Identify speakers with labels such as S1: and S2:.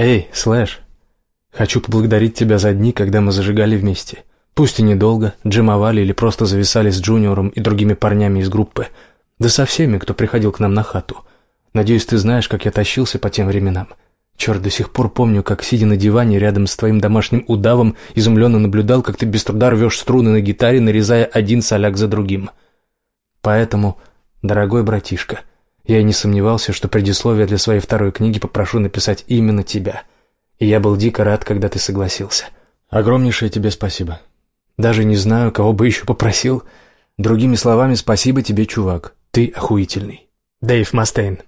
S1: Эй, Слэш, хочу поблагодарить тебя за дни, когда мы зажигали вместе. Пусть и недолго, джимовали или просто зависали с Джуниором и другими парнями из группы. Да со всеми, кто приходил к нам на хату. Надеюсь, ты знаешь, как я тащился по тем временам. Черт, до сих пор помню, как, сидя на диване рядом с твоим домашним удавом, изумленно наблюдал, как ты без труда рвешь струны на гитаре, нарезая один соляк за другим. Поэтому, дорогой братишка, я и не сомневался, что предисловие для своей второй книги попрошу написать именно тебя. И я был дико рад, когда ты согласился. Огромнейшее тебе спасибо. Даже не знаю, кого бы еще попросил. Другими словами, спасибо тебе, чувак. Ты охуительный. Дэйв Мастейн.